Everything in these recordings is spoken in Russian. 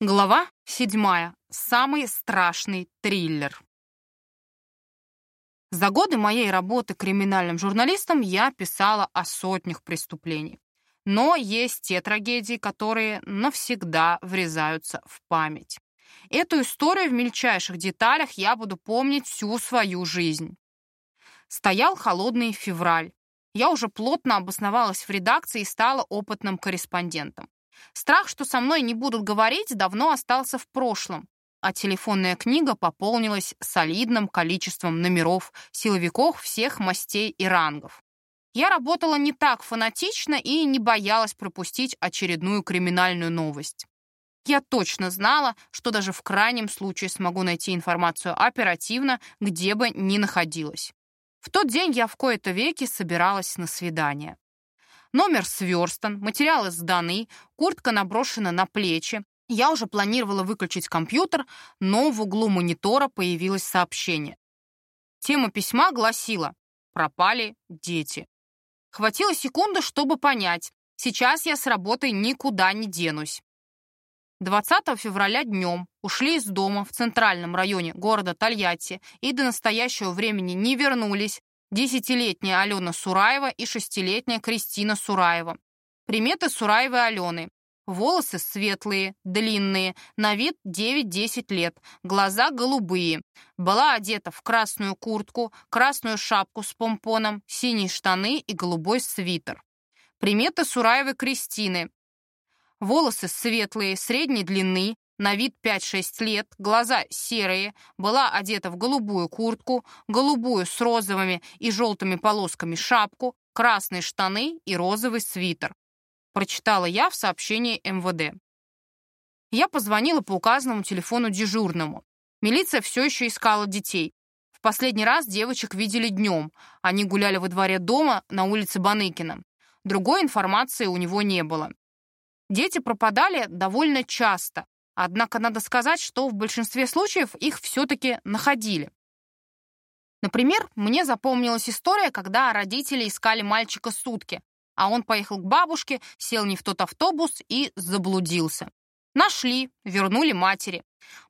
Глава седьмая. Самый страшный триллер. За годы моей работы криминальным журналистом я писала о сотнях преступлений. Но есть те трагедии, которые навсегда врезаются в память. Эту историю в мельчайших деталях я буду помнить всю свою жизнь. Стоял холодный февраль. Я уже плотно обосновалась в редакции и стала опытным корреспондентом. Страх, что со мной не будут говорить, давно остался в прошлом, а телефонная книга пополнилась солидным количеством номеров силовиков всех мастей и рангов. Я работала не так фанатично и не боялась пропустить очередную криминальную новость. Я точно знала, что даже в крайнем случае смогу найти информацию оперативно, где бы ни находилась. В тот день я в кои-то веки собиралась на свидание. Номер сверстан, материалы сданы, куртка наброшена на плечи. Я уже планировала выключить компьютер, но в углу монитора появилось сообщение. Тема письма гласила «Пропали дети». Хватило секунды, чтобы понять, сейчас я с работы никуда не денусь. 20 февраля днем ушли из дома в центральном районе города Тольятти и до настоящего времени не вернулись Десятилетняя Алена Сураева и шестилетняя Кристина Сураева. Приметы Сураевой Алены. Волосы светлые, длинные, на вид 9-10 лет, глаза голубые. Была одета в красную куртку, красную шапку с помпоном, синие штаны и голубой свитер. Приметы Сураевой Кристины. Волосы светлые, средней длины, на вид 5-6 лет, глаза серые, была одета в голубую куртку, голубую с розовыми и желтыми полосками шапку, красные штаны и розовый свитер. Прочитала я в сообщении МВД. Я позвонила по указанному телефону дежурному. Милиция все еще искала детей. В последний раз девочек видели днем. Они гуляли во дворе дома на улице Баныкина. Другой информации у него не было. Дети пропадали довольно часто, Однако надо сказать, что в большинстве случаев их все-таки находили. Например, мне запомнилась история, когда родители искали мальчика сутки, а он поехал к бабушке, сел не в тот автобус и заблудился. Нашли, вернули матери.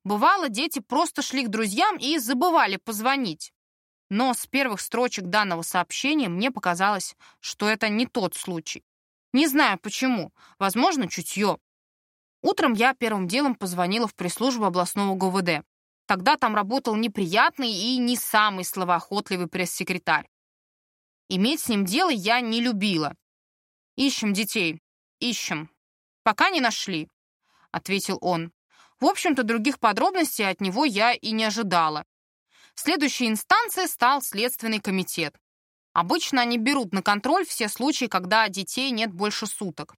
Бывало, дети просто шли к друзьям и забывали позвонить. Но с первых строчек данного сообщения мне показалось, что это не тот случай. Не знаю почему, возможно, чутье. Утром я первым делом позвонила в пресс-службу областного ГУВД. Тогда там работал неприятный и не самый словоохотливый пресс-секретарь. Иметь с ним дело я не любила. «Ищем детей. Ищем. Пока не нашли», — ответил он. В общем-то, других подробностей от него я и не ожидала. Следующей инстанцией стал Следственный комитет. Обычно они берут на контроль все случаи, когда детей нет больше суток.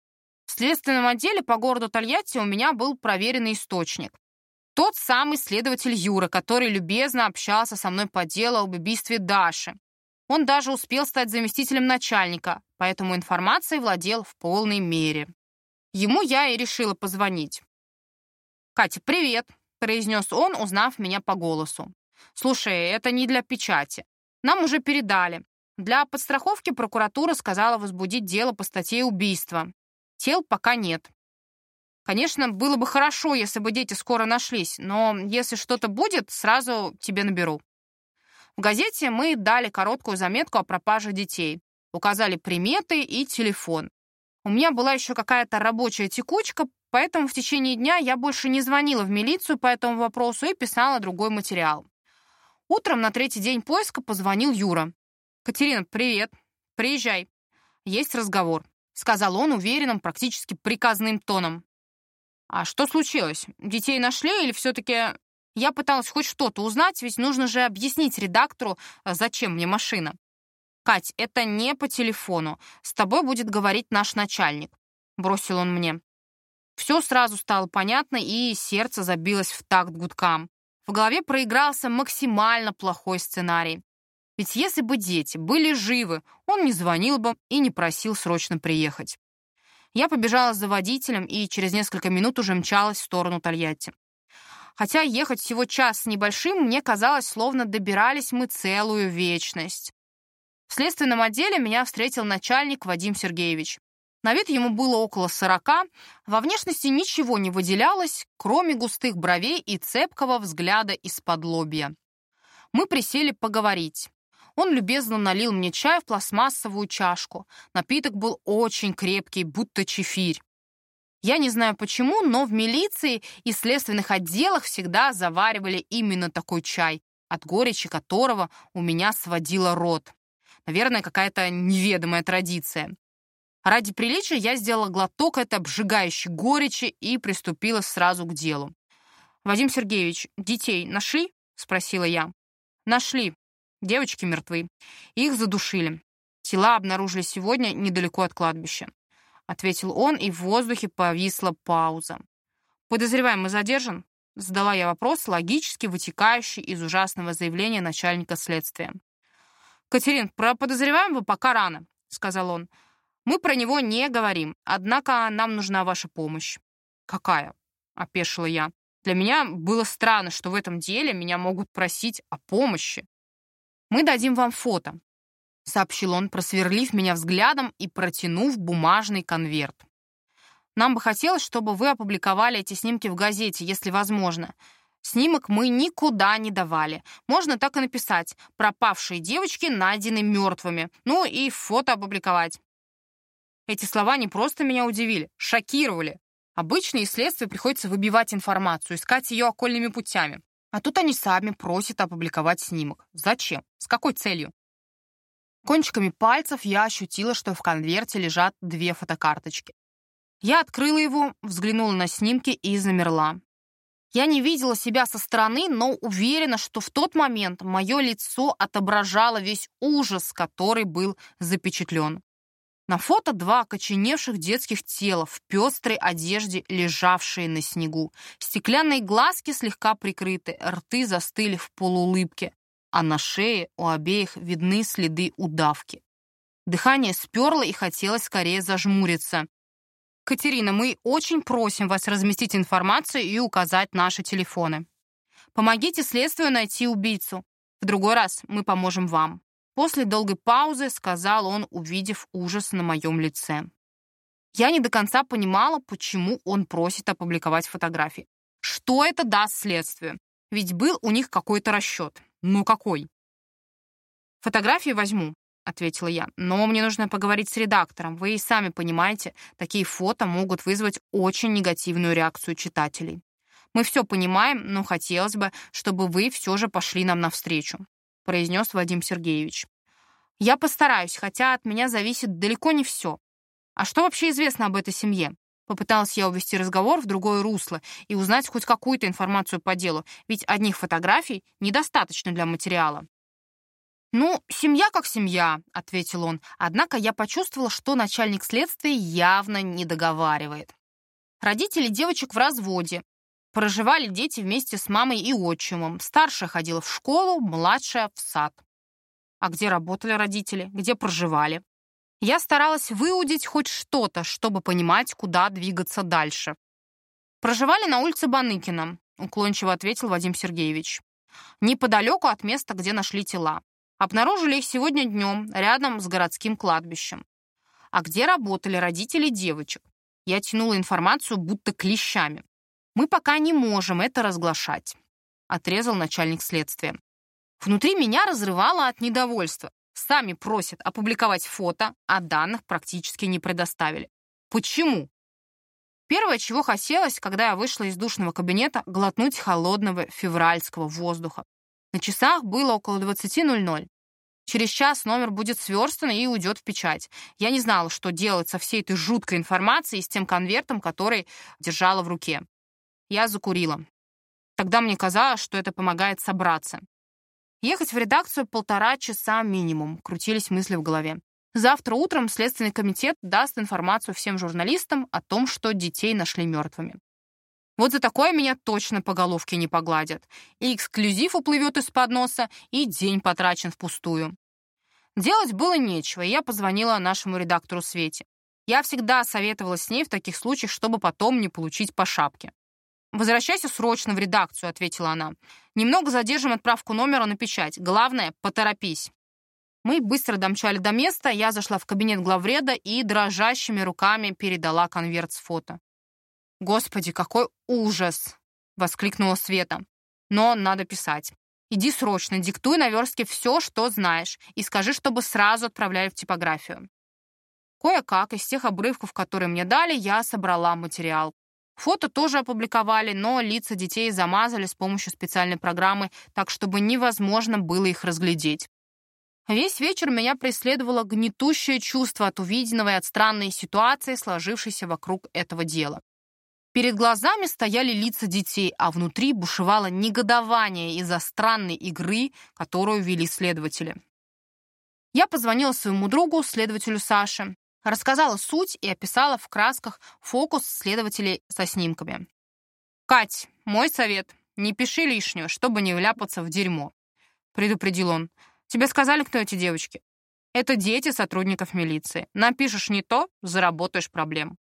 В следственном отделе по городу Тольятти у меня был проверенный источник. Тот самый следователь Юра, который любезно общался со мной по делу об убийстве Даши. Он даже успел стать заместителем начальника, поэтому информацией владел в полной мере. Ему я и решила позвонить. «Катя, привет», — произнес он, узнав меня по голосу. «Слушай, это не для печати. Нам уже передали. Для подстраховки прокуратура сказала возбудить дело по статье убийства. Тел пока нет. Конечно, было бы хорошо, если бы дети скоро нашлись, но если что-то будет, сразу тебе наберу. В газете мы дали короткую заметку о пропаже детей, указали приметы и телефон. У меня была еще какая-то рабочая текучка, поэтому в течение дня я больше не звонила в милицию по этому вопросу и писала другой материал. Утром на третий день поиска позвонил Юра. «Катерина, привет. Приезжай. Есть разговор» сказал он уверенным, практически приказным тоном. «А что случилось? Детей нашли или все-таки...» Я пыталась хоть что-то узнать, ведь нужно же объяснить редактору, зачем мне машина. «Кать, это не по телефону. С тобой будет говорить наш начальник», — бросил он мне. Все сразу стало понятно, и сердце забилось в такт гудкам. В голове проигрался максимально плохой сценарий. Ведь если бы дети были живы, он не звонил бы и не просил срочно приехать. Я побежала за водителем и через несколько минут уже мчалась в сторону Тольятти. Хотя ехать всего час с небольшим, мне казалось, словно добирались мы целую вечность. В следственном отделе меня встретил начальник Вадим Сергеевич. На вид ему было около сорока, во внешности ничего не выделялось, кроме густых бровей и цепкого взгляда из-под лобья. Мы присели поговорить. Он любезно налил мне чай в пластмассовую чашку. Напиток был очень крепкий, будто чефирь. Я не знаю почему, но в милиции и следственных отделах всегда заваривали именно такой чай, от горечи которого у меня сводило рот. Наверное, какая-то неведомая традиция. Ради приличия я сделала глоток этой обжигающей горечи и приступила сразу к делу. «Вадим Сергеевич, детей нашли?» — спросила я. «Нашли. Девочки мертвы. Их задушили. Тела обнаружили сегодня недалеко от кладбища», — ответил он, и в воздухе повисла пауза. «Подозреваемый задержан?» — задала я вопрос, логически вытекающий из ужасного заявления начальника следствия. «Катерин, про подозреваемого пока рано», — сказал он. Мы про него не говорим, однако нам нужна ваша помощь». «Какая?» — опешила я. «Для меня было странно, что в этом деле меня могут просить о помощи». «Мы дадим вам фото», — сообщил он, просверлив меня взглядом и протянув бумажный конверт. «Нам бы хотелось, чтобы вы опубликовали эти снимки в газете, если возможно. Снимок мы никуда не давали. Можно так и написать. Пропавшие девочки найдены мертвыми. Ну и фото опубликовать. Эти слова не просто меня удивили, шокировали. Обычно из следствия приходится выбивать информацию, искать ее окольными путями. А тут они сами просят опубликовать снимок. Зачем? С какой целью? Кончиками пальцев я ощутила, что в конверте лежат две фотокарточки. Я открыла его, взглянула на снимки и замерла. Я не видела себя со стороны, но уверена, что в тот момент мое лицо отображало весь ужас, который был запечатлен. На фото два окоченевших детских тела в пестрой одежде, лежавшие на снегу. Стеклянные глазки слегка прикрыты, рты застыли в полуулыбке, а на шее у обеих видны следы удавки. Дыхание сперло и хотелось скорее зажмуриться. «Катерина, мы очень просим вас разместить информацию и указать наши телефоны. Помогите следствию найти убийцу. В другой раз мы поможем вам». После долгой паузы сказал он, увидев ужас на моем лице. Я не до конца понимала, почему он просит опубликовать фотографии. Что это даст следствию? Ведь был у них какой-то расчет. Ну какой? Фотографии возьму, ответила я. Но мне нужно поговорить с редактором. Вы и сами понимаете, такие фото могут вызвать очень негативную реакцию читателей. Мы все понимаем, но хотелось бы, чтобы вы все же пошли нам навстречу произнес Вадим Сергеевич. «Я постараюсь, хотя от меня зависит далеко не все. А что вообще известно об этой семье?» Попыталась я увести разговор в другое русло и узнать хоть какую-то информацию по делу, ведь одних фотографий недостаточно для материала. «Ну, семья как семья», — ответил он. Однако я почувствовала, что начальник следствия явно не договаривает. Родители девочек в разводе, Проживали дети вместе с мамой и отчимом. Старшая ходила в школу, младшая — в сад. А где работали родители? Где проживали? Я старалась выудить хоть что-то, чтобы понимать, куда двигаться дальше. «Проживали на улице Баныкина», — уклончиво ответил Вадим Сергеевич. «Неподалеку от места, где нашли тела. Обнаружили их сегодня днем, рядом с городским кладбищем. А где работали родители девочек? Я тянула информацию будто клещами. Мы пока не можем это разглашать», — отрезал начальник следствия. Внутри меня разрывало от недовольства. Сами просят опубликовать фото, а данных практически не предоставили. Почему? Первое, чего хотелось, когда я вышла из душного кабинета, глотнуть холодного февральского воздуха. На часах было около 20.00. Через час номер будет сверстан и уйдет в печать. Я не знала, что делать со всей этой жуткой информацией и с тем конвертом, который держала в руке. Я закурила. Тогда мне казалось, что это помогает собраться. Ехать в редакцию полтора часа минимум, крутились мысли в голове. Завтра утром Следственный комитет даст информацию всем журналистам о том, что детей нашли мертвыми. Вот за такое меня точно по головке не погладят. И эксклюзив уплывет из-под носа, и день потрачен впустую. Делать было нечего, и я позвонила нашему редактору Свете. Я всегда советовала с ней в таких случаях, чтобы потом не получить по шапке. «Возвращайся срочно в редакцию», — ответила она. «Немного задержим отправку номера на печать. Главное, поторопись». Мы быстро домчали до места, я зашла в кабинет главреда и дрожащими руками передала конверт с фото. «Господи, какой ужас!» — воскликнула Света. «Но надо писать. Иди срочно, диктуй на верстке все, что знаешь, и скажи, чтобы сразу отправляли в типографию». Кое-как из тех обрывков, которые мне дали, я собрала материал. Фото тоже опубликовали, но лица детей замазали с помощью специальной программы, так чтобы невозможно было их разглядеть. Весь вечер меня преследовало гнетущее чувство от увиденного и от странной ситуации, сложившейся вокруг этого дела. Перед глазами стояли лица детей, а внутри бушевало негодование из-за странной игры, которую вели следователи. Я позвонила своему другу, следователю Саше, рассказала суть и описала в красках фокус следователей со снимками. «Кать, мой совет, не пиши лишнего, чтобы не вляпаться в дерьмо», — предупредил он. Тебе сказали, кто эти девочки? Это дети сотрудников милиции. Напишешь не то, заработаешь проблем.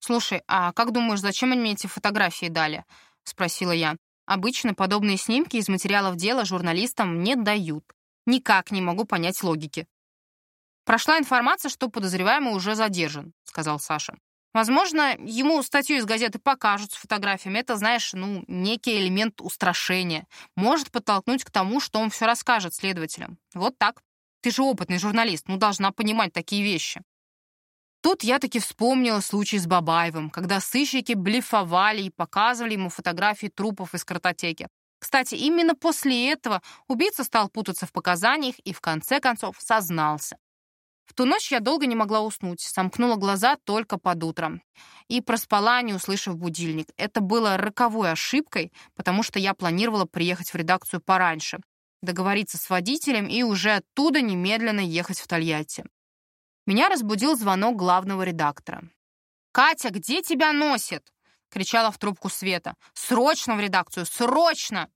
Слушай, а как думаешь, зачем они мне эти фотографии дали? Спросила я. Обычно подобные снимки из материалов дела журналистам не дают. Никак не могу понять логики. Прошла информация, что подозреваемый уже задержан, сказал Саша. Возможно, ему статью из газеты покажут с фотографиями. Это, знаешь, ну, некий элемент устрашения. Может подтолкнуть к тому, что он все расскажет следователям. Вот так. Ты же опытный журналист, ну, должна понимать такие вещи. Тут я таки вспомнила случай с Бабаевым, когда сыщики блефовали и показывали ему фотографии трупов из картотеки. Кстати, именно после этого убийца стал путаться в показаниях и в конце концов сознался. Ту ночь я долго не могла уснуть, сомкнула глаза только под утром. И проспала, не услышав будильник. Это было роковой ошибкой, потому что я планировала приехать в редакцию пораньше, договориться с водителем и уже оттуда немедленно ехать в Тольятти. Меня разбудил звонок главного редактора. «Катя, где тебя носит?» — кричала в трубку Света. «Срочно в редакцию! Срочно!»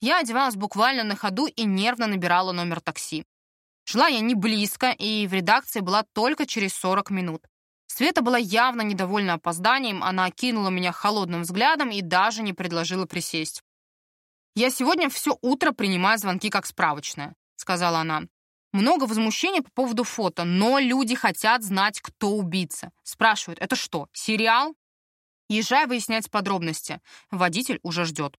Я одевалась буквально на ходу и нервно набирала номер такси. Шла я не близко, и в редакции была только через 40 минут. Света была явно недовольна опозданием, она окинула меня холодным взглядом и даже не предложила присесть. «Я сегодня все утро принимаю звонки как справочная», — сказала она. «Много возмущения по поводу фото, но люди хотят знать, кто убийца. Спрашивают, это что, сериал?» Езжай выяснять подробности. Водитель уже ждет.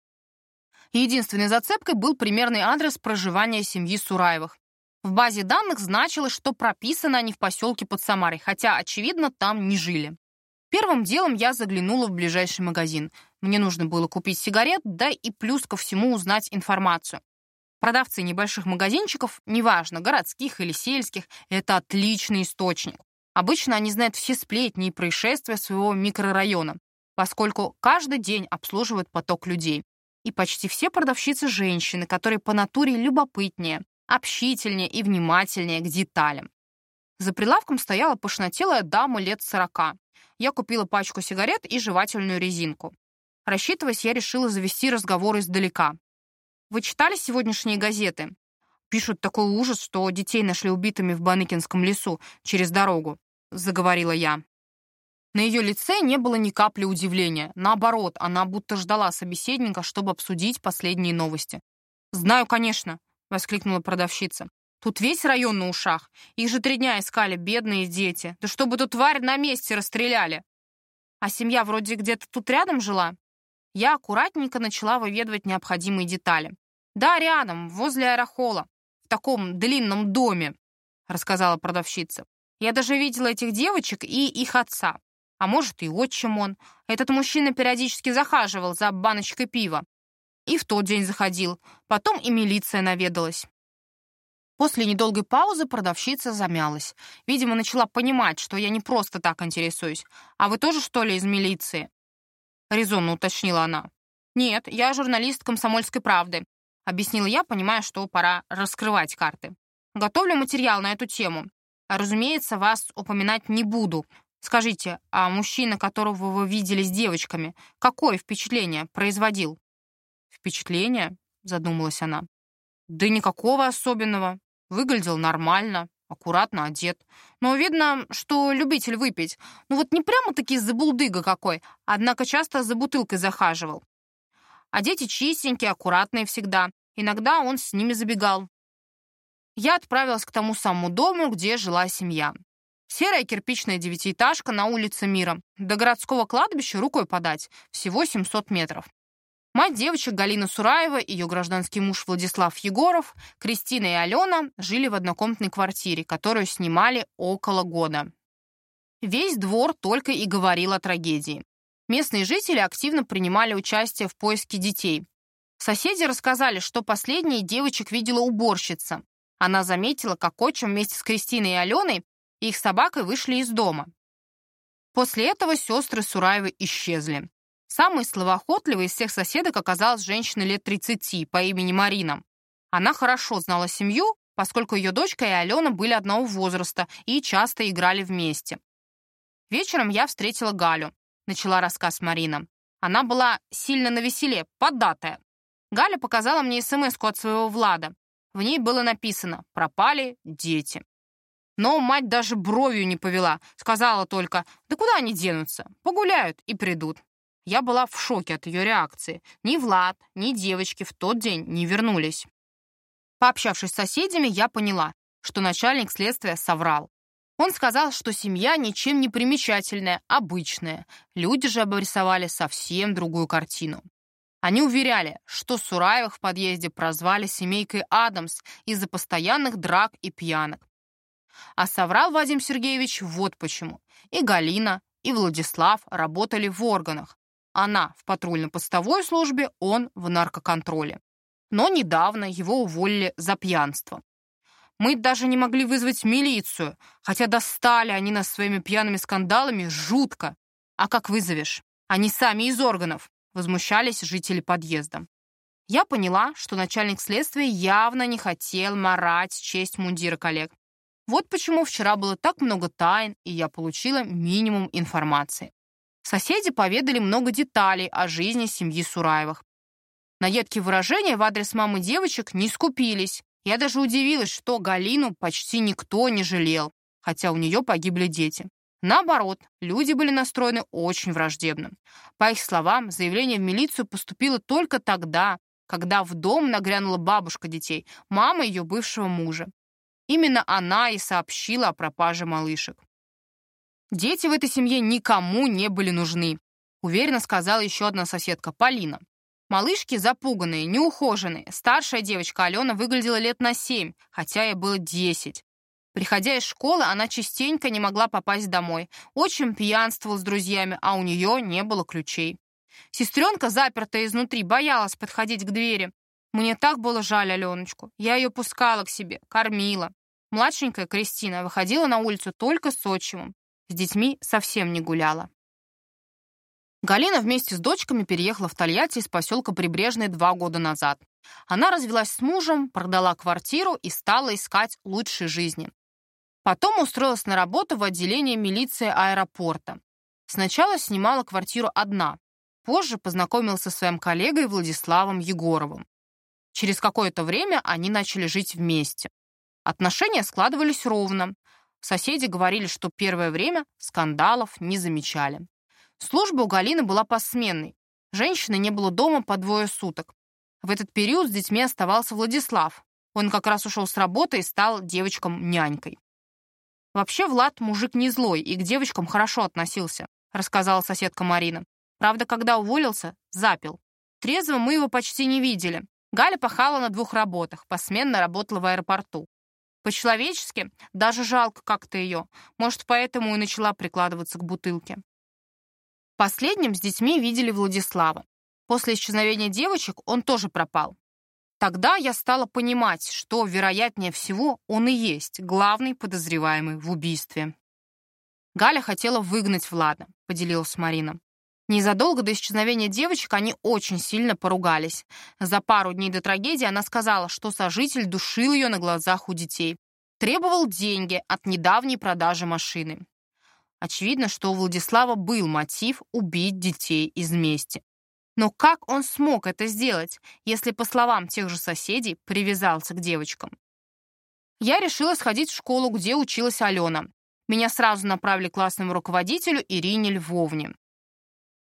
Единственной зацепкой был примерный адрес проживания семьи Сураевых. В базе данных значилось, что прописаны они в поселке под Самарой, хотя, очевидно, там не жили. Первым делом я заглянула в ближайший магазин. Мне нужно было купить сигарет, да и плюс ко всему узнать информацию. Продавцы небольших магазинчиков, неважно, городских или сельских, это отличный источник. Обычно они знают все сплетни и происшествия своего микрорайона, поскольку каждый день обслуживают поток людей. И почти все продавщицы женщины, которые по натуре любопытнее, общительнее и внимательнее к деталям. За прилавком стояла пышнотелая дама лет сорока. Я купила пачку сигарет и жевательную резинку. Рассчитываясь, я решила завести разговор издалека. «Вы читали сегодняшние газеты?» «Пишут такой ужас, что детей нашли убитыми в Баныкинском лесу через дорогу», — заговорила я. На ее лице не было ни капли удивления. Наоборот, она будто ждала собеседника, чтобы обсудить последние новости. «Знаю, конечно воскликнула продавщица. Тут весь район на ушах. Их же три дня искали, бедные дети. Да чтобы эту тварь на месте расстреляли. А семья вроде где-то тут рядом жила. Я аккуратненько начала выведывать необходимые детали. Да, рядом, возле аэрохола, в таком длинном доме, рассказала продавщица. Я даже видела этих девочек и их отца. А может, и отчим он. Этот мужчина периодически захаживал за баночкой пива. И в тот день заходил. Потом и милиция наведалась. После недолгой паузы продавщица замялась. Видимо, начала понимать, что я не просто так интересуюсь. «А вы тоже, что ли, из милиции?» Резонно уточнила она. «Нет, я журналист «Комсомольской правды», — объяснила я, понимая, что пора раскрывать карты. «Готовлю материал на эту тему. Разумеется, вас упоминать не буду. Скажите, а мужчина, которого вы видели с девочками, какое впечатление производил?» «Впечатление?» — задумалась она. «Да никакого особенного. Выглядел нормально, аккуратно одет. Но видно, что любитель выпить. Ну вот не прямо-таки забулдыга какой, однако часто за бутылкой захаживал. А дети чистенькие, аккуратные всегда. Иногда он с ними забегал. я отправилась к тому самому дому, где жила семья. Серая кирпичная девятиэтажка на улице Мира. До городского кладбища рукой подать. Всего 700 метров. Мать девочек Галина Сураева, ее гражданский муж Владислав Егоров, Кристина и Алена жили в однокомнатной квартире, которую снимали около года. Весь двор только и говорил о трагедии. Местные жители активно принимали участие в поиске детей. Соседи рассказали, что последней девочек видела уборщица. Она заметила, как отчим вместе с Кристиной и Аленой и их собакой вышли из дома. После этого сестры Сураевы исчезли. Самой словоохотливой из всех соседок оказалась женщина лет 30 по имени Марина. Она хорошо знала семью, поскольку ее дочка и Алена были одного возраста и часто играли вместе. Вечером я встретила Галю, начала рассказ Марина. Она была сильно навеселе, поддатая. Галя показала мне смс от своего Влада. В ней было написано «Пропали дети». Но мать даже бровью не повела, сказала только «Да куда они денутся? Погуляют и придут». Я была в шоке от ее реакции. Ни Влад, ни девочки в тот день не вернулись. Пообщавшись с соседями, я поняла, что начальник следствия соврал. Он сказал, что семья ничем не примечательная, обычная. Люди же обрисовали совсем другую картину. Они уверяли, что Сураевых в подъезде прозвали семейкой Адамс из-за постоянных драк и пьянок. А соврал Вадим Сергеевич вот почему. И Галина, и Владислав работали в органах. Она в патрульно-постовой службе, он в наркоконтроле. Но недавно его уволили за пьянство. Мы даже не могли вызвать милицию, хотя достали они нас своими пьяными скандалами жутко. А как вызовешь? Они сами из органов, возмущались жители подъезда. Я поняла, что начальник следствия явно не хотел марать честь мундира коллег. Вот почему вчера было так много тайн, и я получила минимум информации. Соседи поведали много деталей о жизни семьи Сураевых. На едкие выражения в адрес мамы девочек не скупились. Я даже удивилась, что Галину почти никто не жалел, хотя у нее погибли дети. Наоборот, люди были настроены очень враждебно. По их словам, заявление в милицию поступило только тогда, когда в дом нагрянула бабушка детей, мама ее бывшего мужа. Именно она и сообщила о пропаже малышек. Дети в этой семье никому не были нужны, уверенно сказала еще одна соседка, Полина. Малышки запуганные, неухоженные. Старшая девочка Алена выглядела лет на семь, хотя ей было десять. Приходя из школы, она частенько не могла попасть домой. Очень пьянствовала с друзьями, а у нее не было ключей. Сестренка, запертая изнутри, боялась подходить к двери. Мне так было жаль Аленочку. Я ее пускала к себе, кормила. Младшенькая Кристина выходила на улицу только с отчимом. С детьми совсем не гуляла. Галина вместе с дочками переехала в Тольятти из поселка Прибрежный два года назад. Она развелась с мужем, продала квартиру и стала искать лучшей жизни. Потом устроилась на работу в отделение милиции аэропорта. Сначала снимала квартиру одна, позже познакомилась со своим коллегой Владиславом Егоровым. Через какое-то время они начали жить вместе. Отношения складывались ровно. Соседи говорили, что первое время скандалов не замечали. Служба у Галины была посменной. Женщины не было дома по двое суток. В этот период с детьми оставался Владислав. Он как раз ушел с работы и стал девочкам нянькой. Вообще Влад мужик не злой и к девочкам хорошо относился, рассказала соседка Марина. Правда, когда уволился, запил. Трезво мы его почти не видели. Галя пахала на двух работах, посменно работала в аэропорту. По-человечески даже жалко как-то ее. Может, поэтому и начала прикладываться к бутылке. Последним с детьми видели Владислава. После исчезновения девочек он тоже пропал. Тогда я стала понимать, что, вероятнее всего, он и есть главный подозреваемый в убийстве. Галя хотела выгнать Влада, поделилась Марина. Незадолго до исчезновения девочек они очень сильно поругались. За пару дней до трагедии она сказала, что сожитель душил ее на глазах у детей. Требовал деньги от недавней продажи машины. Очевидно, что у Владислава был мотив убить детей из мести. Но как он смог это сделать, если, по словам тех же соседей, привязался к девочкам? Я решила сходить в школу, где училась Алена. Меня сразу направили к классному руководителю Ирине Львовне.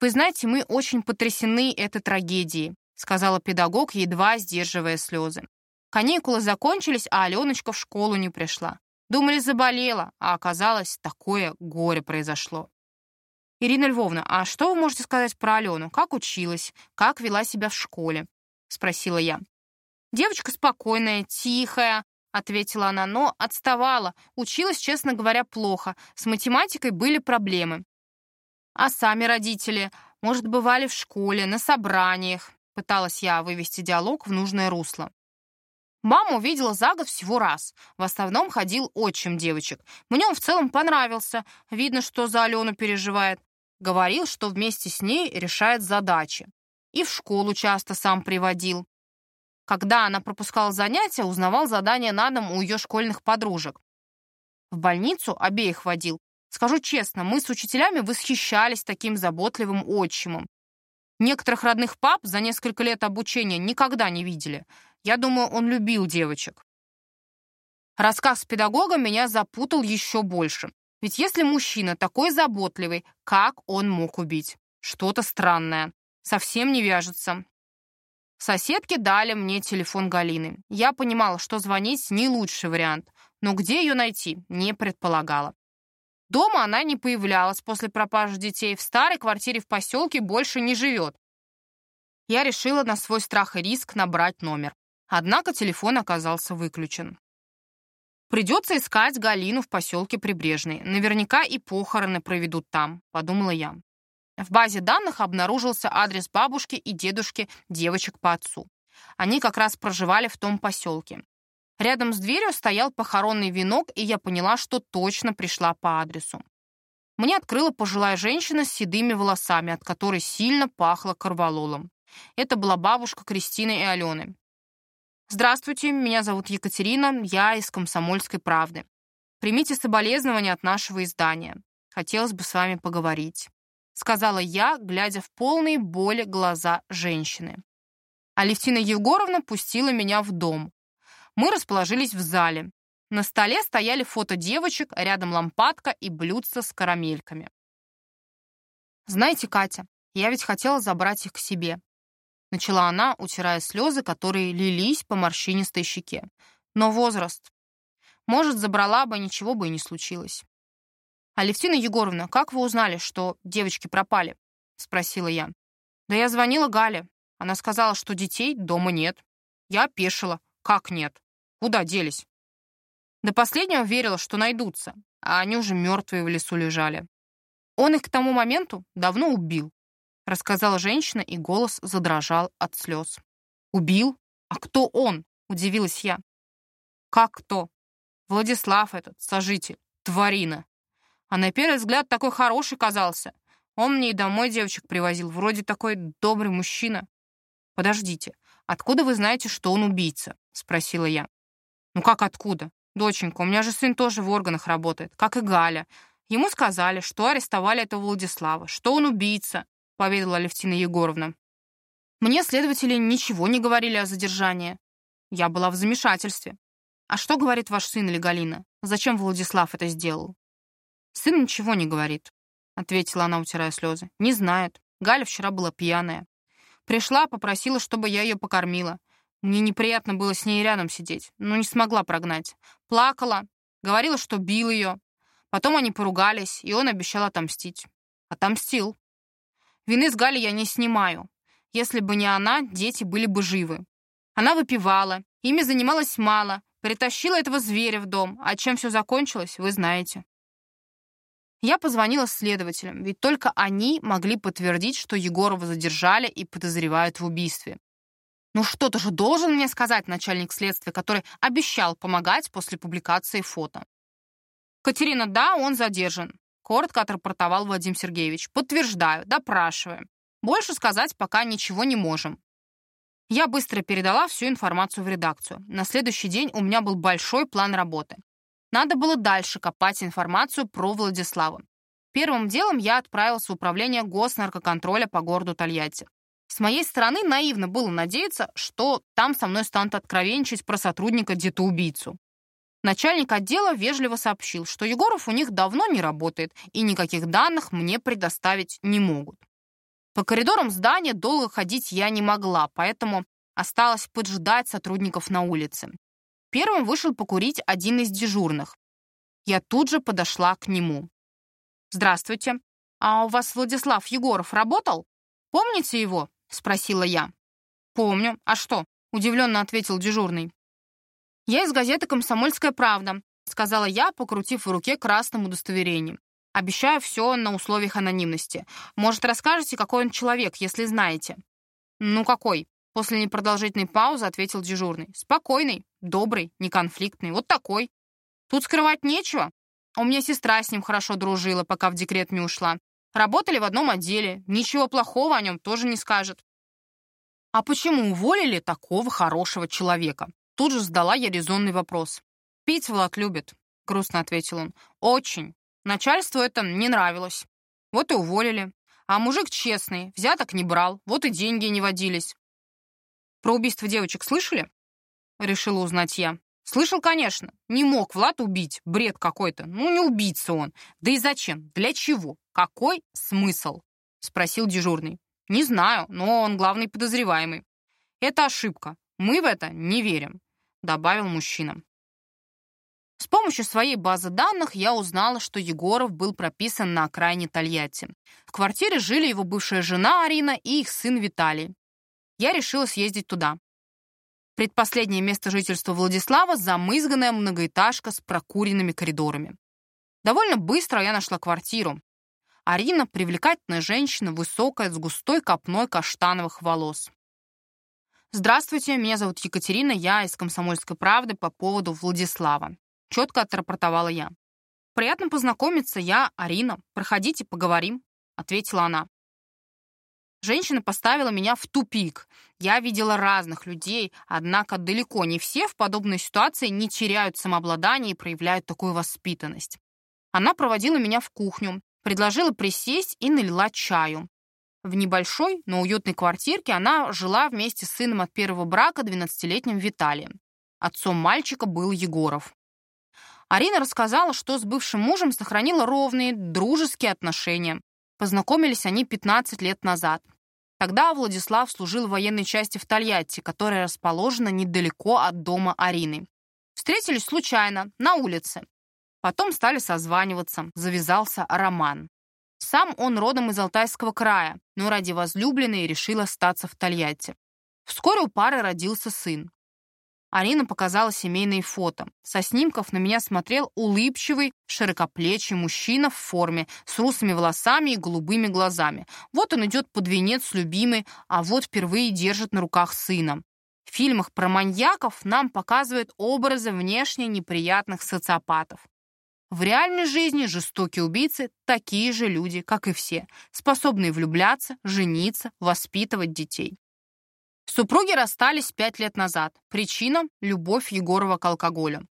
«Вы знаете, мы очень потрясены этой трагедией», сказала педагог, едва сдерживая слезы. Каникулы закончились, а Аленочка в школу не пришла. Думали, заболела, а оказалось, такое горе произошло. «Ирина Львовна, а что вы можете сказать про Алену? Как училась? Как вела себя в школе?» — спросила я. «Девочка спокойная, тихая», — ответила она, но отставала. Училась, честно говоря, плохо. С математикой были проблемы. «А сами родители? Может, бывали в школе, на собраниях?» Пыталась я вывести диалог в нужное русло. Маму видела за год всего раз. В основном ходил отчим девочек. Мне он в целом понравился. Видно, что за Алену переживает. Говорил, что вместе с ней решает задачи. И в школу часто сам приводил. Когда она пропускала занятия, узнавал задания на дом у ее школьных подружек. В больницу обеих водил. Скажу честно, мы с учителями восхищались таким заботливым отчимом. Некоторых родных пап за несколько лет обучения никогда не видели. Я думаю, он любил девочек. Рассказ с педагогом меня запутал еще больше. Ведь если мужчина такой заботливый, как он мог убить? Что-то странное. Совсем не вяжется. Соседки дали мне телефон Галины. Я понимала, что звонить не лучший вариант, но где ее найти, не предполагала. Дома она не появлялась после пропажи детей, в старой квартире в поселке больше не живет. Я решила на свой страх и риск набрать номер. Однако телефон оказался выключен. Придется искать Галину в поселке Прибрежный. Наверняка и похороны проведут там, подумала я. В базе данных обнаружился адрес бабушки и дедушки девочек по отцу. Они как раз проживали в том поселке. Рядом с дверью стоял похоронный венок, и я поняла, что точно пришла по адресу. Мне открыла пожилая женщина с седыми волосами, от которой сильно пахло корвалолом. Это была бабушка Кристины и Алены. «Здравствуйте, меня зовут Екатерина, я из «Комсомольской правды». Примите соболезнования от нашего издания. Хотелось бы с вами поговорить», — сказала я, глядя в полные боли глаза женщины. Алевтина Егоровна пустила меня в дом. Мы расположились в зале. На столе стояли фото девочек, рядом лампадка и блюдца с карамельками. «Знаете, Катя, я ведь хотела забрать их к себе. Начала она, утирая слезы, которые лились по морщинистой щеке. Но возраст. Может, забрала бы, ничего бы и не случилось. «Алевтина Егоровна, как вы узнали, что девочки пропали?» — спросила я. «Да я звонила Гале. Она сказала, что детей дома нет. Я опешила. Как нет? Куда делись?» До последнего верила, что найдутся, а они уже мертвые в лесу лежали. Он их к тому моменту давно убил рассказала женщина, и голос задрожал от слез. «Убил? А кто он?» — удивилась я. «Как кто?» «Владислав этот, сожитель, тварина. А на первый взгляд такой хороший казался. Он мне и домой девочек привозил, вроде такой добрый мужчина». «Подождите, откуда вы знаете, что он убийца?» — спросила я. «Ну как откуда? Доченька, у меня же сын тоже в органах работает, как и Галя. Ему сказали, что арестовали этого Владислава, что он убийца поведала Алевтина Егоровна. Мне следователи ничего не говорили о задержании. Я была в замешательстве. А что говорит ваш сын или Галина? Зачем Владислав это сделал? Сын ничего не говорит, ответила она, утирая слезы. Не знает. Галя вчера была пьяная. Пришла, попросила, чтобы я ее покормила. Мне неприятно было с ней рядом сидеть, но не смогла прогнать. Плакала, говорила, что бил ее. Потом они поругались, и он обещал отомстить. Отомстил. Вины с Галей я не снимаю. Если бы не она, дети были бы живы. Она выпивала, ими занималась мало, притащила этого зверя в дом, а чем все закончилось, вы знаете. Я позвонила следователям, ведь только они могли подтвердить, что Егорова задержали и подозревают в убийстве. Ну что-то же должен мне сказать начальник следствия, который обещал помогать после публикации фото. Катерина, да, он задержан. Коротко отрапортовал Владимир Сергеевич. «Подтверждаю, допрашиваем. Больше сказать пока ничего не можем». Я быстро передала всю информацию в редакцию. На следующий день у меня был большой план работы. Надо было дальше копать информацию про Владислава. Первым делом я отправился в управление госнаркоконтроля по городу Тольятти. С моей стороны наивно было надеяться, что там со мной станут откровенничать про сотрудника-детоубийцу. Начальник отдела вежливо сообщил, что Егоров у них давно не работает и никаких данных мне предоставить не могут. По коридорам здания долго ходить я не могла, поэтому Осталось поджидать сотрудников на улице. Первым вышел покурить один из дежурных. Я тут же подошла к нему. «Здравствуйте. А у вас Владислав Егоров работал? Помните его?» — спросила я. «Помню. А что?» — удивленно ответил дежурный. «Я из газеты «Комсомольская правда», — сказала я, покрутив в руке красным удостоверением. «Обещаю все на условиях анонимности. Может, расскажете, какой он человек, если знаете?» «Ну, какой?» — после непродолжительной паузы ответил дежурный. «Спокойный, добрый, неконфликтный. Вот такой. Тут скрывать нечего. У меня сестра с ним хорошо дружила, пока в декрет не ушла. Работали в одном отделе. Ничего плохого о нем тоже не скажет». «А почему уволили такого хорошего человека?» Тут же задала я резонный вопрос. «Пить Влад любит», — грустно ответил он. «Очень. Начальству это не нравилось. Вот и уволили. А мужик честный, взяток не брал, вот и деньги не водились». «Про убийство девочек слышали?» — решила узнать я. «Слышал, конечно. Не мог Влад убить. Бред какой-то. Ну, не убийца он. Да и зачем? Для чего? Какой смысл?» — спросил дежурный. «Не знаю, но он главный подозреваемый. Это ошибка. Мы в это не верим», — добавил мужчина. С помощью своей базы данных я узнала, что Егоров был прописан на окраине Тольятти. В квартире жили его бывшая жена Арина и их сын Виталий. Я решила съездить туда. Предпоследнее место жительства Владислава — замызганная многоэтажка с прокуренными коридорами. Довольно быстро я нашла квартиру. Арина — привлекательная женщина, высокая, с густой копной каштановых волос. «Здравствуйте, меня зовут Екатерина, я из «Комсомольской правды» по поводу Владислава». Четко отрапортовала я. «Приятно познакомиться, я Арина. Проходите, поговорим», — ответила она. Женщина поставила меня в тупик. Я видела разных людей, однако далеко не все в подобной ситуации не теряют самообладание и проявляют такую воспитанность. Она проводила меня в кухню, предложила присесть и налила чаю. В небольшой, но уютной квартирке она жила вместе с сыном от первого брака, 12-летним Виталием. Отцом мальчика был Егоров. Арина рассказала, что с бывшим мужем сохранила ровные, дружеские отношения. Познакомились они 15 лет назад. Тогда Владислав служил в военной части в Тольятти, которая расположена недалеко от дома Арины. Встретились случайно, на улице. Потом стали созваниваться, завязался роман. Сам он родом из Алтайского края, но ради возлюбленной решил остаться в Тольятти. Вскоре у пары родился сын. Арина показала семейные фото. Со снимков на меня смотрел улыбчивый, широкоплечий мужчина в форме, с русыми волосами и голубыми глазами. Вот он идет под венец с любимой, а вот впервые держит на руках сына. В фильмах про маньяков нам показывают образы внешне неприятных социопатов. В реальной жизни жестокие убийцы — такие же люди, как и все, способные влюбляться, жениться, воспитывать детей. Супруги расстались пять лет назад. Причина — любовь Егорова к алкоголю.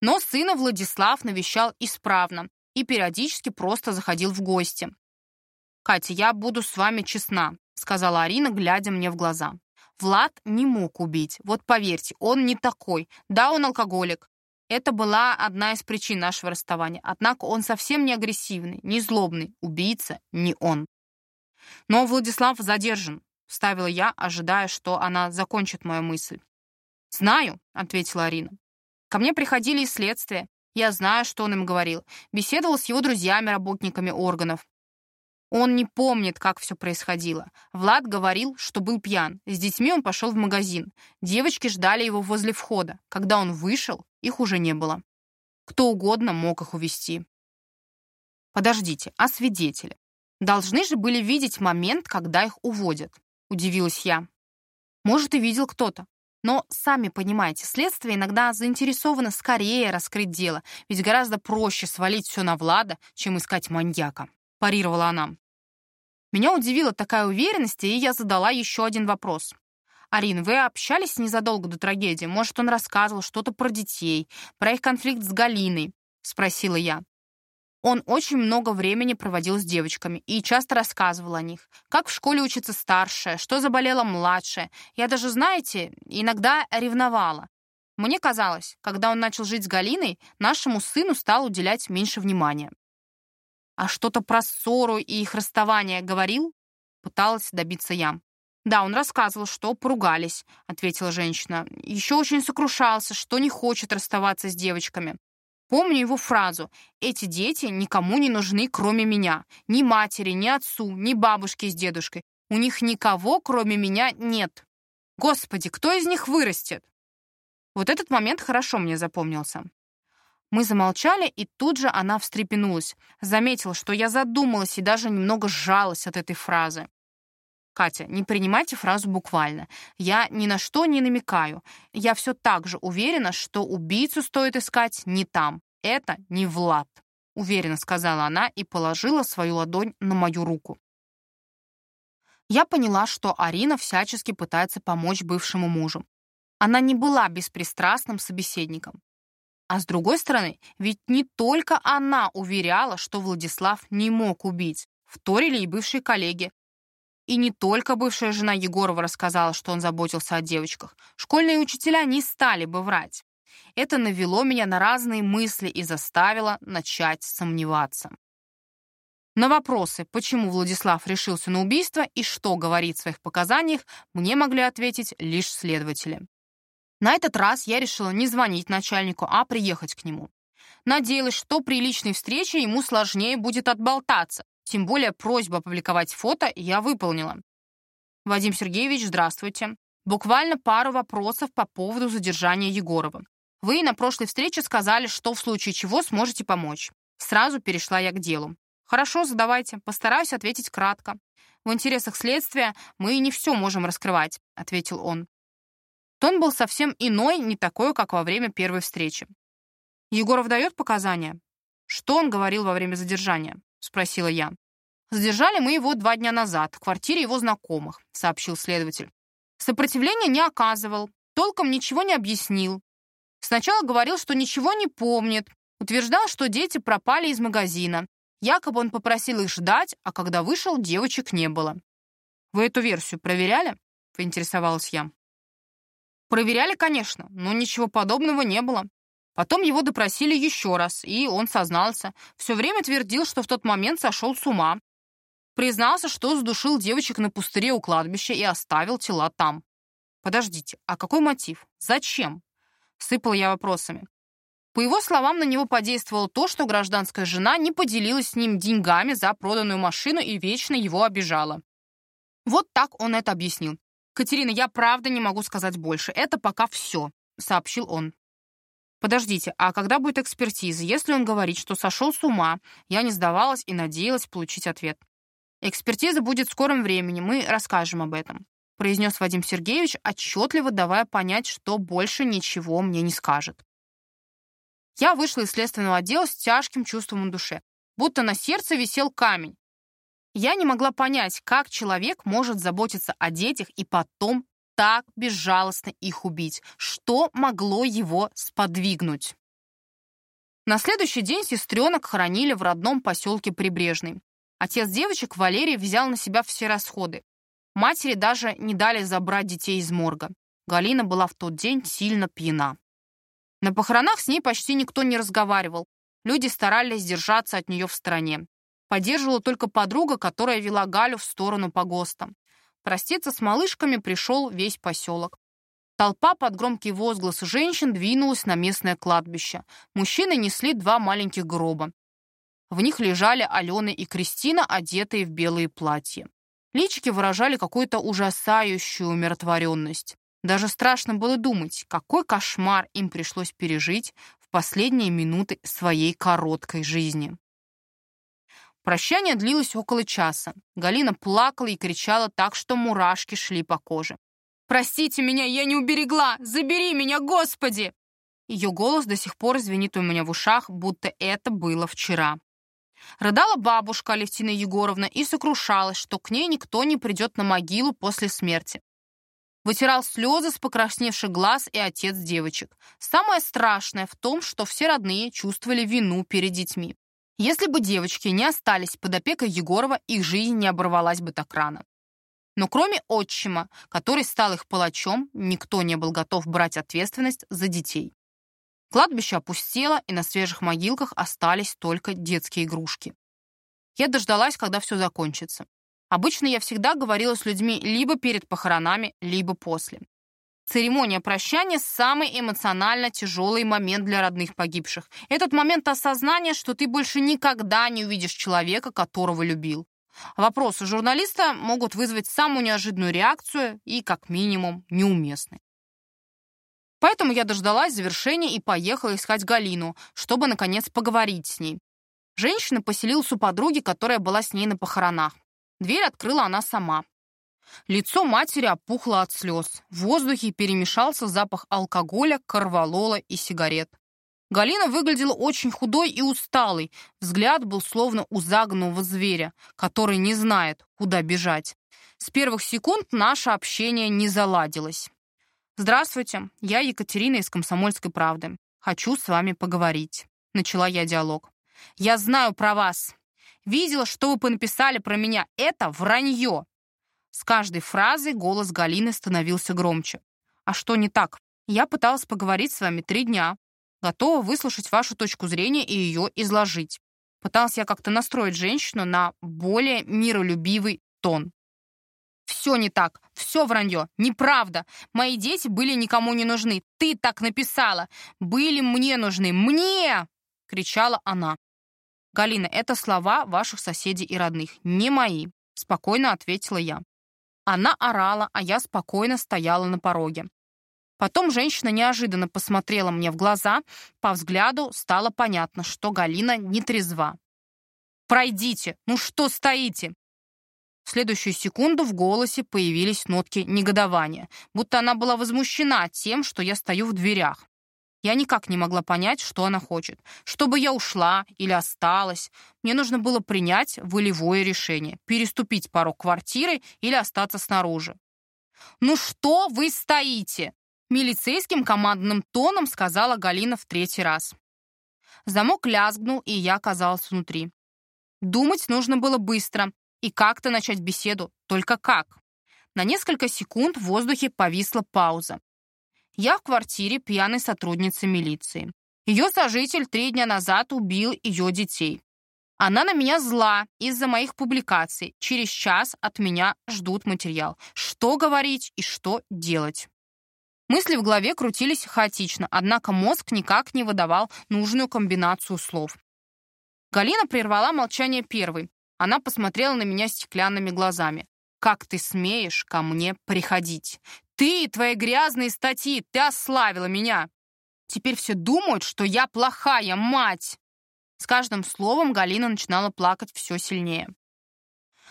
Но сына Владислав навещал исправно и периодически просто заходил в гости. «Катя, я буду с вами честна», — сказала Арина, глядя мне в глаза. Влад не мог убить. Вот поверьте, он не такой. Да, он алкоголик, это была одна из причин нашего расставания. Однако он совсем не агрессивный, не злобный. Убийца не он. Но Владислав задержан, вставила я, ожидая, что она закончит мою мысль. «Знаю», — ответила Арина. «Ко мне приходили из следствия. Я знаю, что он им говорил. Беседовал с его друзьями, работниками органов. Он не помнит, как все происходило. Влад говорил, что был пьян. С детьми он пошел в магазин. Девочки ждали его возле входа. Когда он вышел, их уже не было. Кто угодно мог их увести. Подождите, а свидетели? Должны же были видеть момент, когда их уводят. Удивилась я. Может, и видел кто-то. Но, сами понимаете, следствие иногда заинтересовано скорее раскрыть дело, ведь гораздо проще свалить все на Влада, чем искать маньяка. Парировала она. Меня удивила такая уверенность, и я задала еще один вопрос. «Арин, вы общались незадолго до трагедии? Может, он рассказывал что-то про детей, про их конфликт с Галиной?» — спросила я. Он очень много времени проводил с девочками и часто рассказывал о них. Как в школе учится старшая, что заболела младшая. Я даже, знаете, иногда ревновала. Мне казалось, когда он начал жить с Галиной, нашему сыну стал уделять меньше внимания. А что-то про ссору и их расставание говорил? Пыталась добиться я. «Да, он рассказывал, что поругались», — ответила женщина. «Еще очень сокрушался, что не хочет расставаться с девочками. Помню его фразу «Эти дети никому не нужны, кроме меня. Ни матери, ни отцу, ни бабушки с дедушкой. У них никого, кроме меня, нет. Господи, кто из них вырастет?» Вот этот момент хорошо мне запомнился. Мы замолчали, и тут же она встрепенулась. Заметила, что я задумалась и даже немного сжалась от этой фразы. Катя, не принимайте фразу буквально. Я ни на что не намекаю. Я все так же уверена, что убийцу стоит искать не там. Это не Влад. Уверенно сказала она и положила свою ладонь на мою руку. Я поняла, что Арина всячески пытается помочь бывшему мужу. Она не была беспристрастным собеседником. А с другой стороны, ведь не только она уверяла, что Владислав не мог убить. Вторили и бывшие коллеги, и не только бывшая жена Егорова рассказала, что он заботился о девочках. Школьные учителя не стали бы врать. Это навело меня на разные мысли и заставило начать сомневаться. На вопросы, почему Владислав решился на убийство и что говорит в своих показаниях, мне могли ответить лишь следователи. На этот раз я решила не звонить начальнику, а приехать к нему. Надеялась, что при личной встрече ему сложнее будет отболтаться, тем более просьбу опубликовать фото я выполнила. Вадим Сергеевич, здравствуйте. Буквально пару вопросов по поводу задержания Егорова. Вы на прошлой встрече сказали, что в случае чего сможете помочь. Сразу перешла я к делу. Хорошо, задавайте. Постараюсь ответить кратко. В интересах следствия мы не все можем раскрывать, ответил он. Тон был совсем иной, не такой, как во время первой встречи. Егоров дает показания? Что он говорил во время задержания? — спросила я. «Задержали мы его два дня назад в квартире его знакомых», — сообщил следователь. Сопротивления не оказывал, толком ничего не объяснил. Сначала говорил, что ничего не помнит, утверждал, что дети пропали из магазина. Якобы он попросил их ждать, а когда вышел, девочек не было. «Вы эту версию проверяли?» — поинтересовалась я. «Проверяли, конечно, но ничего подобного не было. Потом его допросили еще раз, и он сознался. Все время твердил, что в тот момент сошел с ума. Признался, что задушил девочек на пустыре у кладбища и оставил тела там. Подождите, а какой мотив? Зачем? Сыпала я вопросами. По его словам, на него подействовало то, что гражданская жена не поделилась с ним деньгами за проданную машину и вечно его обижала. Вот так он это объяснил. «Катерина, я правда не могу сказать больше. Это пока все», — сообщил он. Подождите, а когда будет экспертиза? Если он говорит, что сошел с ума, я не сдавалась и надеялась получить ответ. Экспертиза будет в скором времени, мы расскажем об этом, произнес Вадим Сергеевич, отчетливо давая понять, что больше ничего мне не скажет. Я вышла из следственного отдела с тяжким чувством на душе, будто на сердце висел камень. Я не могла понять, как человек может заботиться о детях и потом так безжалостно их убить? Что могло его сподвигнуть? На следующий день сестренок хоронили в родном поселке Прибрежный. Отец девочек, Валерий, взял на себя все расходы. Матери даже не дали забрать детей из морга. Галина была в тот день сильно пьяна. На похоронах с ней почти никто не разговаривал. Люди старались держаться от нее в стороне. Поддерживала только подруга, которая вела Галю в сторону погоста. Проститься с малышками пришел весь поселок. Толпа под громкие возгласы женщин двинулась на местное кладбище. Мужчины несли два маленьких гроба. В них лежали Алена и Кристина, одетые в белые платья. Личики выражали какую-то ужасающую умиротворенность. Даже страшно было думать, какой кошмар им пришлось пережить в последние минуты своей короткой жизни. Прощание длилось около часа. Галина плакала и кричала так, что мурашки шли по коже. «Простите меня, я не уберегла! Забери меня, Господи!» Ее голос до сих пор звенит у меня в ушах, будто это было вчера. Рыдала бабушка Алевтина Егоровна и сокрушалась, что к ней никто не придет на могилу после смерти. Вытирал слезы с покрасневших глаз и отец девочек. Самое страшное в том, что все родные чувствовали вину перед детьми. Если бы девочки не остались под опекой Егорова, их жизнь не оборвалась бы так рано. Но кроме отчима, который стал их палачом, никто не был готов брать ответственность за детей. Кладбище опустело, и на свежих могилках остались только детские игрушки. Я дождалась, когда все закончится. Обычно я всегда говорила с людьми либо перед похоронами, либо после. Церемония прощания – самый эмоционально тяжелый момент для родных погибших. Этот момент осознания, что ты больше никогда не увидишь человека, которого любил. Вопросы журналиста могут вызвать самую неожиданную реакцию и, как минимум, неуместны. Поэтому я дождалась завершения и поехала искать Галину, чтобы, наконец, поговорить с ней. Женщина поселилась у подруги, которая была с ней на похоронах. Дверь открыла она сама. Лицо матери опухло от слез. В воздухе перемешался запах алкоголя, корвалола и сигарет. Галина выглядела очень худой и усталой. Взгляд был словно у загнанного зверя, который не знает, куда бежать. С первых секунд наше общение не заладилось. «Здравствуйте, я Екатерина из «Комсомольской правды». Хочу с вами поговорить». Начала я диалог. «Я знаю про вас. Видела, что вы понаписали про меня. Это вранье. С каждой фразой голос Галины становился громче. «А что не так? Я пыталась поговорить с вами три дня. Готова выслушать вашу точку зрения и ее изложить. Пыталась я как-то настроить женщину на более миролюбивый тон. Все не так, все вранье, неправда. Мои дети были никому не нужны. Ты так написала. Были мне нужны. Мне! кричала она. Галина, это слова ваших соседей и родных, не мои, спокойно ответила я. Она орала, а я спокойно стояла на пороге. Потом женщина неожиданно посмотрела мне в глаза. По взгляду стало понятно, что Галина не трезва. «Пройдите! Ну что стоите?» В следующую секунду в голосе появились нотки негодования, будто она была возмущена тем, что я стою в дверях. Я никак не могла понять, что она хочет. Чтобы я ушла или осталась. Мне нужно было принять волевое решение. Переступить порог квартиры или остаться снаружи. «Ну что вы стоите?» Милицейским командным тоном сказала Галина в третий раз. Замок лязгнул, и я оказалась внутри. Думать нужно было быстро и как-то начать беседу. Только как? На несколько секунд в воздухе повисла пауза. Я в квартире пьяной сотрудницы милиции. Ее сожитель три дня назад убил ее детей. Она на меня зла из-за моих публикаций. Через час от меня ждут материал. Что говорить и что делать? Мысли в голове крутились хаотично, однако мозг никак не выдавал нужную комбинацию слов. Галина прервала молчание первой. Она посмотрела на меня стеклянными глазами. «Как ты смеешь ко мне приходить? Ты и твои грязные статьи, ты ославила меня. Теперь все думают, что я плохая мать. С каждым словом Галина начинала плакать все сильнее.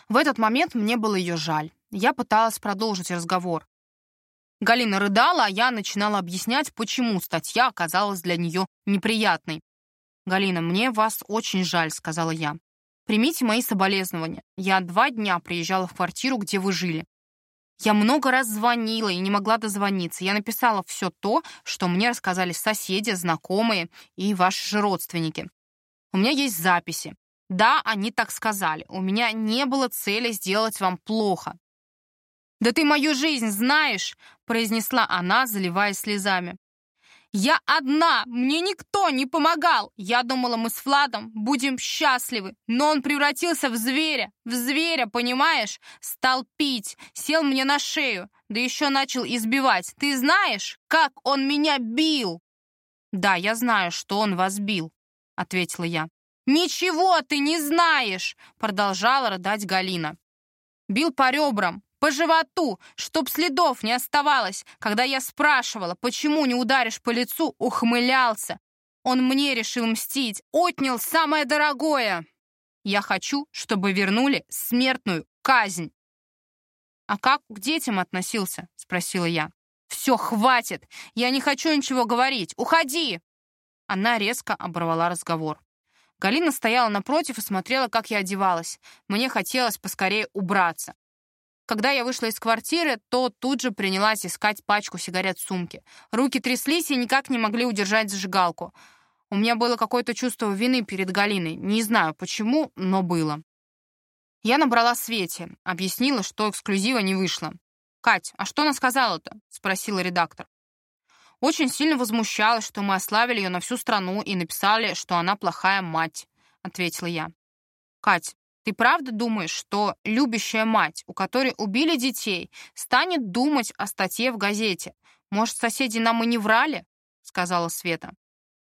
В этот момент мне было ее жаль. Я пыталась продолжить разговор. Галина рыдала, а я начинала объяснять, почему статья оказалась для нее неприятной. «Галина, мне вас очень жаль», — сказала я. «Примите мои соболезнования. Я два дня приезжала в квартиру, где вы жили. Я много раз звонила и не могла дозвониться. Я написала все то, что мне рассказали соседи, знакомые и ваши же родственники. У меня есть записи. Да, они так сказали. У меня не было цели сделать вам плохо. «Да ты мою жизнь знаешь!» — произнесла она, заливаясь слезами. Я одна, мне никто не помогал. Я думала, мы с Владом будем счастливы, но он превратился в зверя, в зверя, понимаешь? Стал пить, сел мне на шею, да еще начал избивать. Ты знаешь, как он меня бил? Да, я знаю, что он вас бил, ответила я. «Ничего ты не знаешь!» — продолжала рыдать Галина. Бил по ребрам, по животу, чтоб следов не оставалось. Когда я спрашивала, почему не ударишь по лицу, ухмылялся. Он мне решил мстить, отнял самое дорогое. Я хочу, чтобы вернули смертную казнь. «А как к детям относился?» — спросила я. «Все, хватит! Я не хочу ничего говорить! Уходи!» Она резко оборвала разговор. Галина стояла напротив и смотрела, как я одевалась. Мне хотелось поскорее убраться. Когда я вышла из квартиры, то тут же принялась искать пачку сигарет в сумке. Руки тряслись и никак не могли удержать зажигалку. У меня было какое-то чувство вины перед Галиной. Не знаю почему, но было. Я набрала Свете, объяснила, что эксклюзива не вышло. «Кать, а что она сказала-то?» — спросила редактор. Очень сильно возмущалась, что мы ославили ее на всю страну и написали, что она плохая мать, — ответила я. «Кать, Ты правда думаешь, что любящая мать, у которой убили детей, станет думать о статье в газете? Может, соседи нам и не врали?» — сказала Света.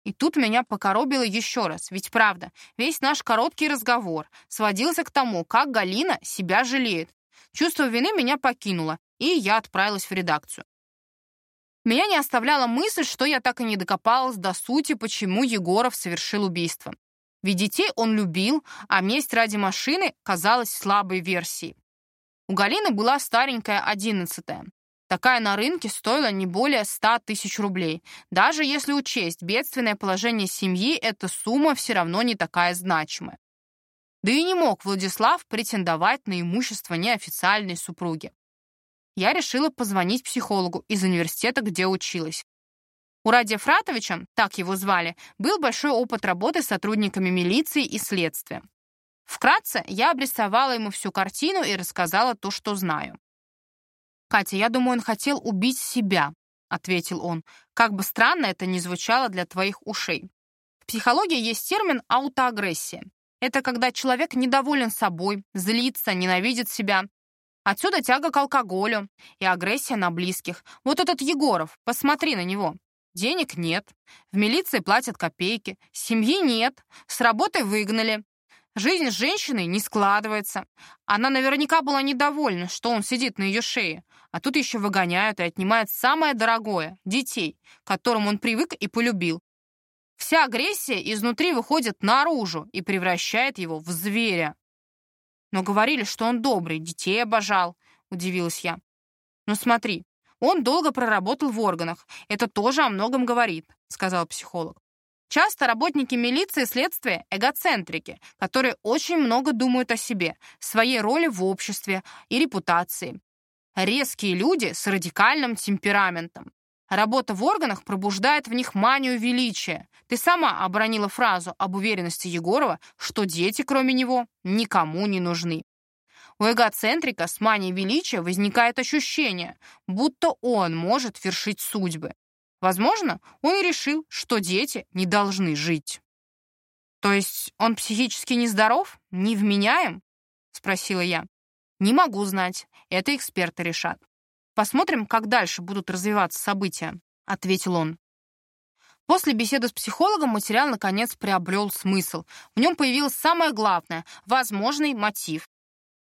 И тут меня покоробило еще раз, ведь правда, весь наш короткий разговор сводился к тому, как Галина себя жалеет. Чувство вины меня покинуло, и я отправилась в редакцию. Меня не оставляла мысль, что я так и не докопалась до сути, почему Егоров совершил убийство. Ведь детей он любил, а месть ради машины казалась слабой версией. У Галины была старенькая одиннадцатая. Такая на рынке стоила не более 100 тысяч рублей. Даже если учесть бедственное положение семьи, эта сумма все равно не такая значимая. Да и не мог Владислав претендовать на имущество неофициальной супруги. Я решила позвонить психологу из университета, где училась. У Радия Фратовича, так его звали, был большой опыт работы с сотрудниками милиции и следствия. Вкратце я обрисовала ему всю картину и рассказала то, что знаю. «Катя, я думаю, он хотел убить себя», — ответил он. «Как бы странно это ни звучало для твоих ушей. В психологии есть термин «аутоагрессия». Это когда человек недоволен собой, злится, ненавидит себя. Отсюда тяга к алкоголю и агрессия на близких. Вот этот Егоров, посмотри на него. Денег нет, в милиции платят копейки, семьи нет, с работы выгнали. Жизнь с женщиной не складывается. Она наверняка была недовольна, что он сидит на ее шее. А тут еще выгоняют и отнимают самое дорогое — детей, которым он привык и полюбил. Вся агрессия изнутри выходит наружу и превращает его в зверя. Но говорили, что он добрый, детей обожал, удивилась я. Ну смотри, он долго проработал в органах. Это тоже о многом говорит, сказал психолог. Часто работники милиции и следствия — эгоцентрики, которые очень много думают о себе, своей роли в обществе и репутации. Резкие люди с радикальным темпераментом. Работа в органах пробуждает в них манию величия. Ты сама обронила фразу об уверенности Егорова, что дети, кроме него, никому не нужны. У эгоцентрика с манией величия возникает ощущение, будто он может вершить судьбы. Возможно, он и решил, что дети не должны жить. «То есть он психически нездоров? Невменяем?» — спросила я. «Не могу знать. Это эксперты решат. Посмотрим, как дальше будут развиваться события», — ответил он. После беседы с психологом материал, наконец, приобрел смысл. В нем появилось самое главное — возможный мотив.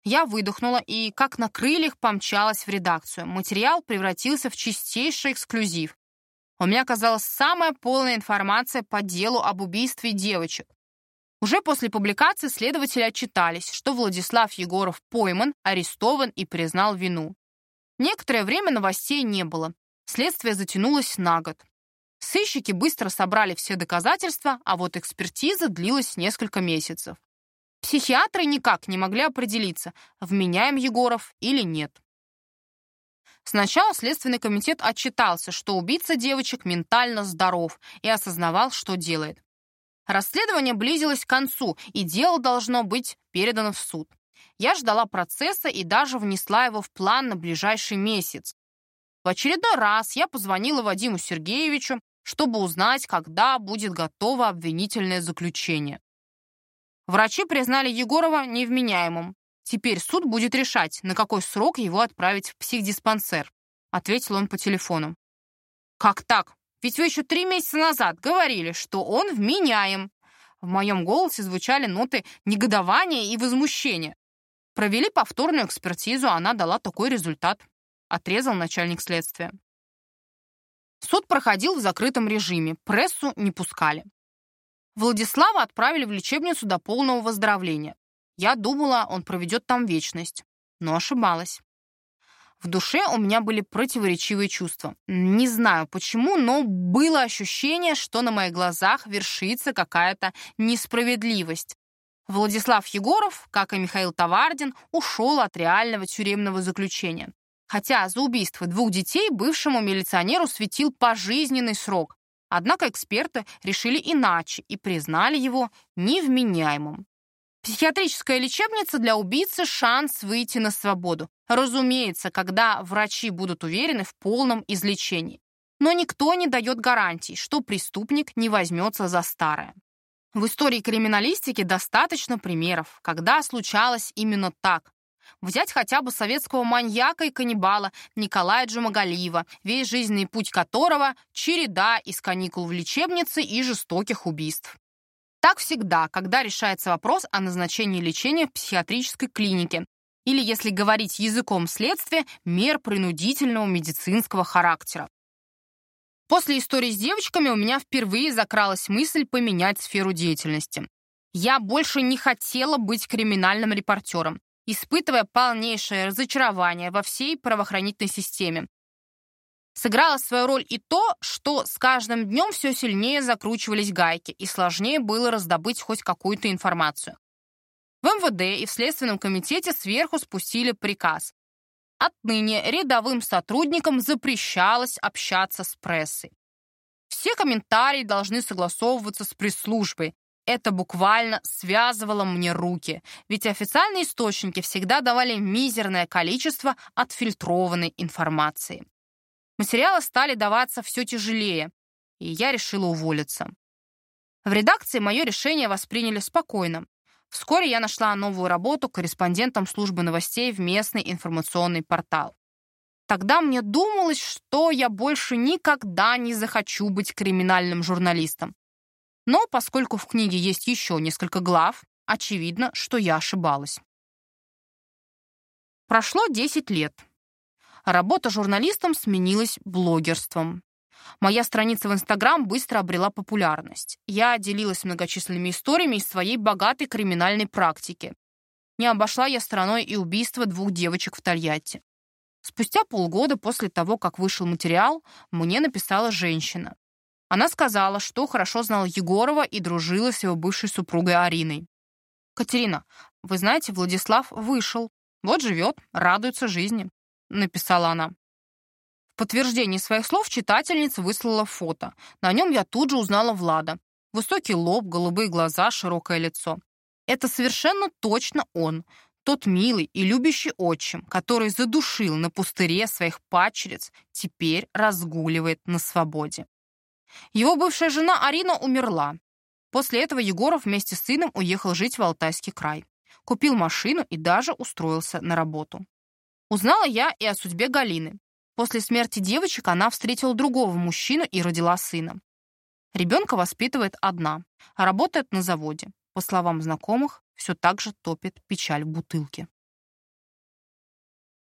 Я выдохнула и, как на крыльях, помчалась в редакцию. Материал превратился в чистейший эксклюзив. У меня оказалась самая полная информация по делу об убийстве девочек. Уже после публикации следователи отчитались, что Владислав Егоров пойман, арестован и признал вину. Некоторое время новостей не было. Следствие затянулось на год. Сыщики быстро собрали все доказательства, а вот экспертиза длилась несколько месяцев. Психиатры никак не могли определиться, вменяем Егоров или нет. Сначала Следственный комитет отчитался, что убийца девочек ментально здоров и осознавал, что делает. Расследование близилось к концу, и дело должно быть передано в суд. Я ждала процесса и даже внесла его в план на ближайший месяц. В очередной раз я позвонила Вадиму Сергеевичу, чтобы узнать, когда будет готово обвинительное заключение. Врачи признали Егорова невменяемым. Теперь суд будет решать, на какой срок его отправить в психдиспансер», — ответил он по телефону. «Как так? Ведь вы еще три месяца назад говорили, что он вменяем». В моем голосе звучали ноты негодования и возмущения. Провели повторную экспертизу, она дала такой результат. Отрезал начальник следствия. Суд проходил в закрытом режиме, прессу не пускали. Владислава отправили в лечебницу до полного выздоровления. Я думала, он проведет там вечность, но ошибалась. В душе у меня были противоречивые чувства. Не знаю почему, но было ощущение, что на моих глазах вершится какая-то несправедливость. Владислав Егоров, как и Михаил Тавардин, ушел от реального тюремного заключения. Хотя за убийство двух детей бывшему милиционеру светил пожизненный срок. Однако эксперты решили иначе и признали его невменяемым. Психиатрическая лечебница для убийцы – шанс выйти на свободу. Разумеется, когда врачи будут уверены в полном излечении. Но никто не дает гарантий, что преступник не возьмется за старое. В истории криминалистики достаточно примеров, когда случалось именно так. Взять хотя бы советского маньяка и каннибала Николая Джумагалиева, весь жизненный путь которого — череда из каникул в лечебнице и жестоких убийств. Так всегда, когда решается вопрос о назначении лечения в психиатрической клинике, или, если говорить языком следствия, мер принудительного медицинского характера. После истории с девочками у меня впервые закралась мысль поменять сферу деятельности. Я больше не хотела быть криминальным репортером, испытывая полнейшее разочарование во всей правоохранительной системе. Сыграло свою роль и то, что с каждым днем все сильнее закручивались гайки, и сложнее было раздобыть хоть какую-то информацию. В МВД и в Следственном комитете сверху спустили приказ. Отныне рядовым сотрудникам запрещалось общаться с прессой. Все комментарии должны согласовываться с пресс-службой. Это буквально связывало мне руки, ведь официальные источники всегда давали мизерное количество отфильтрованной информации. Материалы стали даваться все тяжелее, и я решила уволиться. В редакции мое решение восприняли спокойно. Вскоре я нашла новую работу корреспондентом службы новостей в местный информационный портал. Тогда мне думалось, что я больше никогда не захочу быть криминальным журналистом. Но поскольку в книге есть еще несколько глав, очевидно, что я ошибалась. Прошло 10 лет. Работа журналистом сменилась блогерством. Моя страница в Инстаграм быстро обрела популярность. Я делилась многочисленными историями из своей богатой криминальной практики. Не обошла я стороной и убийство двух девочек в Тольятти. Спустя полгода после того, как вышел материал, мне написала женщина. Она сказала, что хорошо знала Егорова и дружила с его бывшей супругой Ариной. «Катерина, вы знаете, Владислав вышел. Вот живет, радуется жизни», — написала она. В подтверждение своих слов читательница выслала фото. На нем я тут же узнала Влада. Высокий лоб, голубые глаза, широкое лицо. Это совершенно точно он. Тот милый и любящий отчим, который задушил на пустыре своих падчериц, теперь разгуливает на свободе. Его бывшая жена Арина умерла. После этого Егоров вместе с сыном уехал жить в Алтайский край. Купил машину и даже устроился на работу. Узнала я и о судьбе Галины. После смерти девочек она встретила другого мужчину и родила сына. Ребенка воспитывает одна, а работает на заводе. По словам знакомых, все так же топит печаль в бутылке.